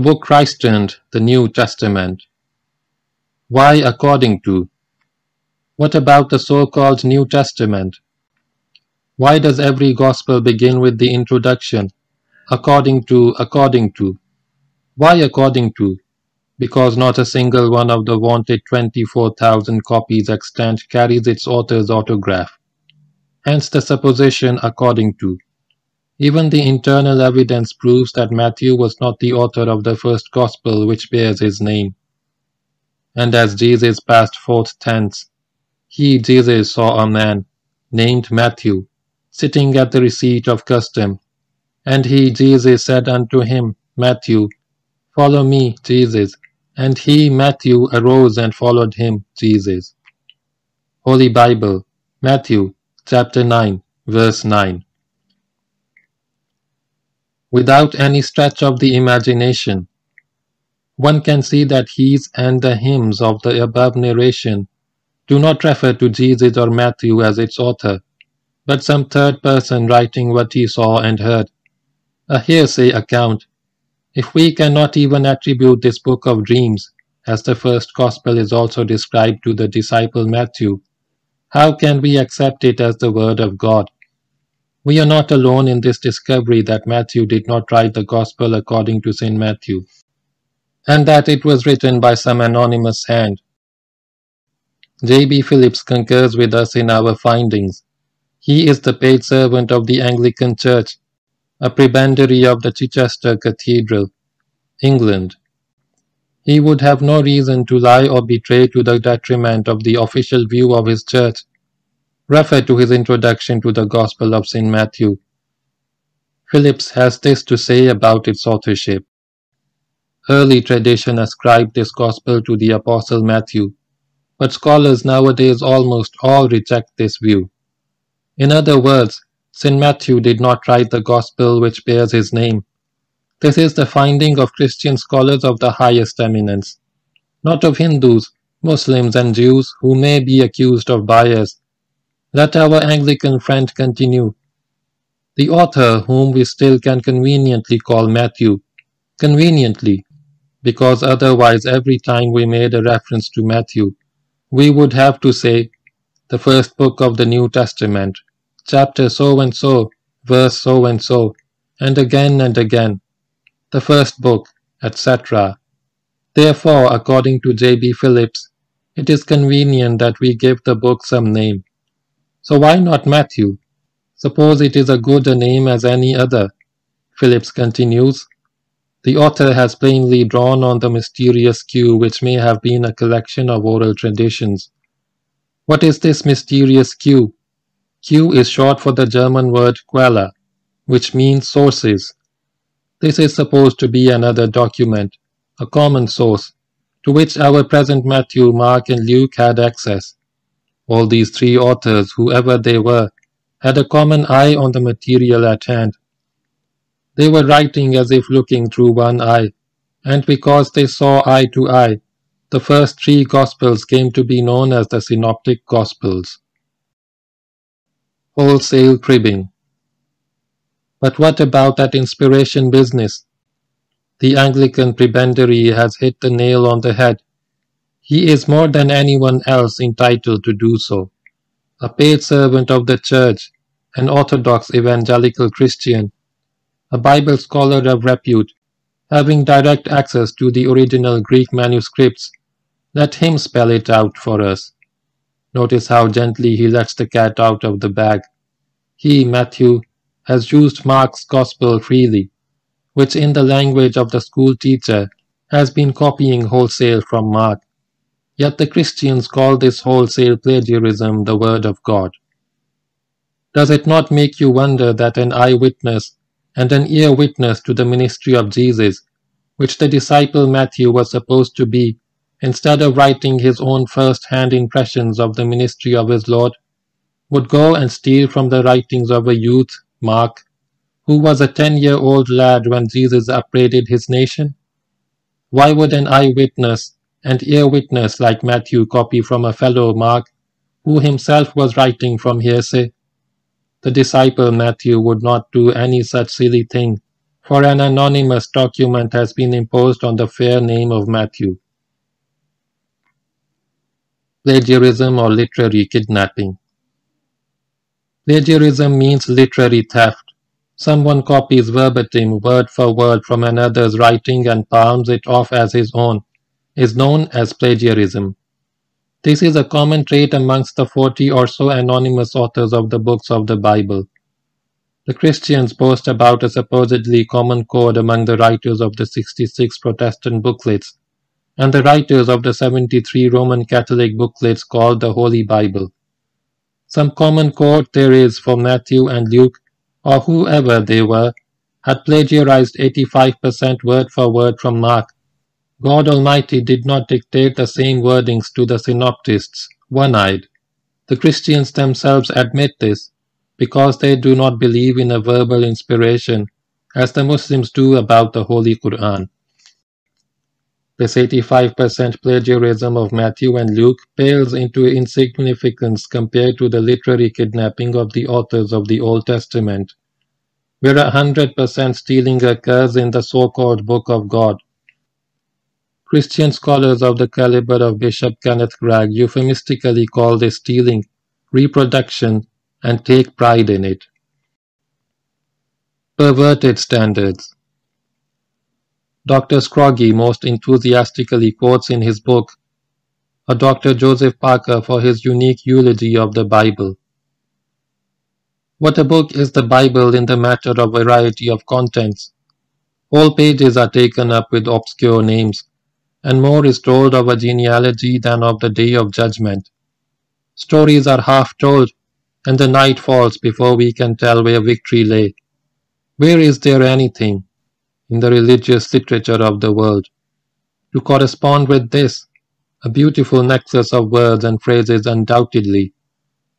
book christened the New Testament. Why according to? What about the so-called New Testament? Why does every gospel begin with the introduction, according to, according to? Why according to? Because not a single one of the wanted 24,000 copies extant carries its author's autograph. Hence the supposition according to. Even the internal evidence proves that Matthew was not the author of the first gospel which bears his name. And as Jesus passed forth thence, he, Jesus, saw a man, named Matthew, sitting at the receipt of custom. And he, Jesus, said unto him, Matthew, Follow me, Jesus. And he, Matthew, arose and followed him, Jesus. Holy Bible, Matthew, chapter 9, verse 9 without any stretch of the imagination. One can see that his and the hymns of the above narration do not refer to Jesus or Matthew as its author, but some third person writing what he saw and heard. A hearsay account. If we cannot even attribute this book of dreams, as the first gospel is also described to the disciple Matthew, how can we accept it as the word of God? We are not alone in this discovery that Matthew did not write the Gospel according to St. Matthew, and that it was written by some anonymous hand. J. B. Phillips concurs with us in our findings. He is the paid servant of the Anglican Church, a prebendary of the Chichester Cathedral, England. He would have no reason to lie or betray to the detriment of the official view of his church refer to his introduction to the Gospel of St. Matthew. Phillips has this to say about its authorship. Early tradition ascribed this Gospel to the Apostle Matthew, but scholars nowadays almost all reject this view. In other words, St. Matthew did not write the Gospel which bears his name. This is the finding of Christian scholars of the highest eminence, not of Hindus, Muslims, and Jews who may be accused of bias let our Anglican friend continue. The author, whom we still can conveniently call Matthew, conveniently, because otherwise every time we made a reference to Matthew, we would have to say, the first book of the New Testament, chapter so and so, verse so and so, and again and again, the first book, etc. Therefore, according to J. B. Phillips, it is convenient that we give the book some name. So why not Matthew? Suppose it is a good a name as any other. Phillips continues. The author has plainly drawn on the mysterious Q which may have been a collection of oral traditions. What is this mysterious Q? Q is short for the German word Quelle, which means sources. This is supposed to be another document, a common source, to which our present Matthew, Mark, and Luke had access. All these three authors, whoever they were, had a common eye on the material at hand. They were writing as if looking through one eye, and because they saw eye to eye, the first three Gospels came to be known as the Synoptic Gospels. Wholesale cribbing. But what about that inspiration business? The Anglican prebendary has hit the nail on the head he is more than anyone else entitled to do so. A paid servant of the Church, an Orthodox evangelical Christian, a Bible scholar of repute, having direct access to the original Greek manuscripts, let him spell it out for us. Notice how gently he lets the cat out of the bag. He, Matthew, has used Mark's Gospel freely, which in the language of the school teacher has been copying wholesale from Mark. Yet the Christians call this wholesale plagiarism the Word of God. Does it not make you wonder that an eyewitness and an ear witness to the ministry of Jesus, which the disciple Matthew was supposed to be, instead of writing his own first-hand impressions of the ministry of his Lord, would go and steal from the writings of a youth, Mark, who was a ten-year-old lad when Jesus upbraided his nation? Why would an eyewitness and ear witness like Matthew copy from a fellow Mark, who himself was writing from hearsay. The disciple Matthew would not do any such silly thing, for an anonymous document has been imposed on the fair name of Matthew. Plagiarism or literary kidnapping. Plagiarism means literary theft. Someone copies verbatim, word for word from another's writing and palms it off as his own, is known as plagiarism. This is a common trait amongst the 40 or so anonymous authors of the books of the Bible. The Christians boast about a supposedly common code among the writers of the 66 Protestant booklets and the writers of the 73 Roman Catholic booklets called the Holy Bible. Some common code there is for Matthew and Luke, or whoever they were, had plagiarized 85% word for word from Mark. God Almighty did not dictate the same wordings to the synoptists, one-eyed. The Christians themselves admit this, because they do not believe in a verbal inspiration as the Muslims do about the Holy Quran. This 85% plagiarism of Matthew and Luke pales into insignificance compared to the literary kidnapping of the authors of the Old Testament, where a 100% stealing occurs in the so-called Book of God. Christian scholars of the caliber of Bishop Kenneth Cragg euphemistically call this stealing, reproduction, and take pride in it. Perverted standards. Dr. Scroggie most enthusiastically quotes in his book a Dr. Joseph Parker for his unique eulogy of the Bible. What a book is the Bible in the matter of variety of contents. Whole pages are taken up with obscure names, and more is told of a genealogy than of the day of judgment. Stories are half told, and the night falls before we can tell where victory lay. Where is there anything in the religious literature of the world to correspond with this? A beautiful nexus of words and phrases undoubtedly.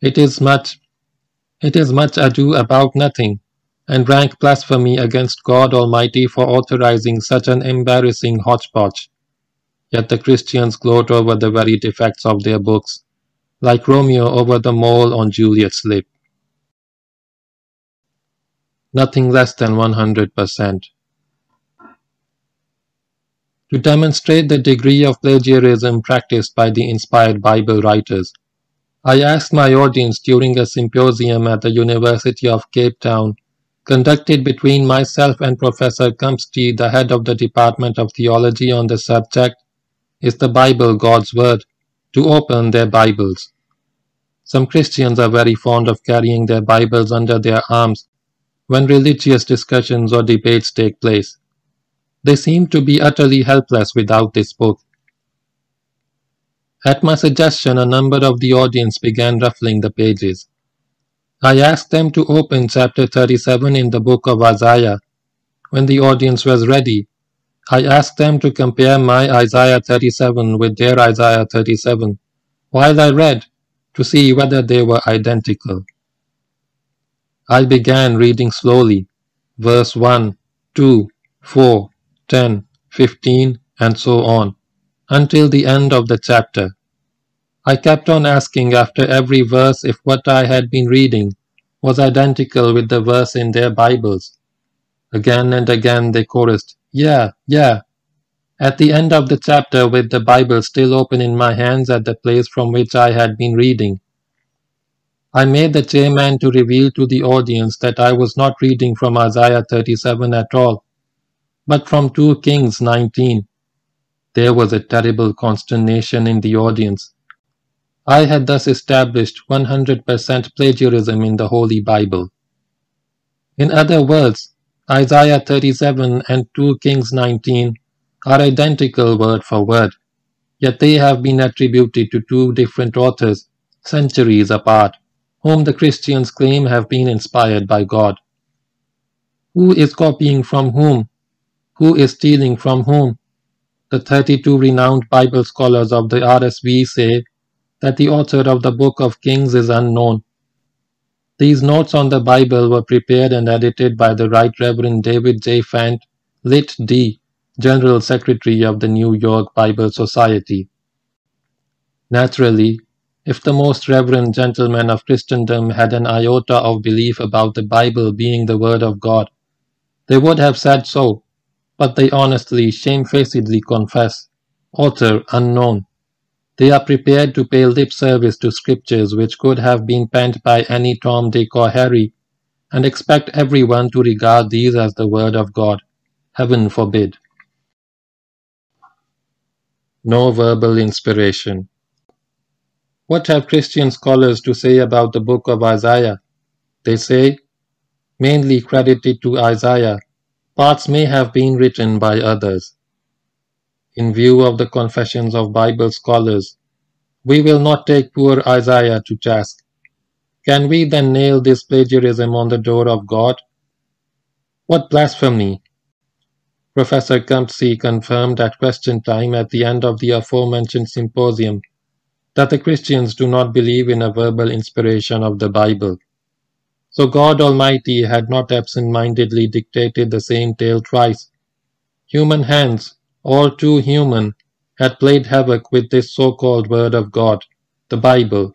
It is much it is much ado about nothing, and rank blasphemy against God Almighty for authorizing such an embarrassing hodgepodge. Yet the Christians gloat over the very defects of their books, like Romeo over the mole on Juliet's lip. Nothing less than 100%. To demonstrate the degree of plagiarism practiced by the inspired Bible writers, I asked my audience during a symposium at the University of Cape Town conducted between myself and Professor Kumstie, the head of the Department of Theology on the subject, Is the Bible God's Word? to open their Bibles. Some Christians are very fond of carrying their Bibles under their arms when religious discussions or debates take place. They seem to be utterly helpless without this book. At my suggestion, a number of the audience began ruffling the pages. I asked them to open chapter 37 in the book of Isaiah. When the audience was ready, I asked them to compare my Isaiah 37 with their Isaiah 37. While I read, to see whether they were identical. I began reading slowly, verse 1, 2, 4, 10, 15, and so on, until the end of the chapter. I kept on asking after every verse if what I had been reading was identical with the verse in their Bibles. Again and again they chorused, Yeah, yeah. At the end of the chapter, with the Bible still open in my hands at the place from which I had been reading, I made the chairman to reveal to the audience that I was not reading from Isaiah 37 at all, but from 2 Kings 19. There was a terrible consternation in the audience. I had thus established 100% plagiarism in the Holy Bible. In other words, Isaiah 37 and 2 Kings 19 are identical word for word, yet they have been attributed to two different authors centuries apart, whom the Christians claim have been inspired by God. Who is copying from whom? Who is stealing from whom? The 32 renowned Bible scholars of the RSV say that the author of the Book of Kings is unknown. These notes on the Bible were prepared and edited by the Right Reverend David J. Fant, Lit D, General Secretary of the New York Bible Society. Naturally, if the most reverend gentlemen of Christendom had an iota of belief about the Bible being the Word of God, They would have said so, but they honestly, shamefacedly confess, author unknown. They are prepared to pay lip service to scriptures which could have been penned by any Tom, Dick, or Harry, and expect everyone to regard these as the word of God. Heaven forbid. No verbal inspiration. What have Christian scholars to say about the book of Isaiah? They say, mainly credited to Isaiah, parts may have been written by others. In view of the confessions of Bible scholars, we will not take poor Isaiah to task. Can we then nail this plagiarism on the door of God? What blasphemy! Professor Campsie confirmed at question time at the end of the aforementioned symposium that the Christians do not believe in a verbal inspiration of the Bible. So God Almighty had not absent-mindedly dictated the same tale twice. Human hands, all too human, had played havoc with this so-called Word of God, the Bible.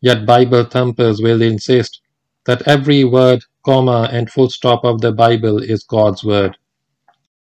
Yet Bible thumpers will insist that every word, comma, and full stop of the Bible is God's Word.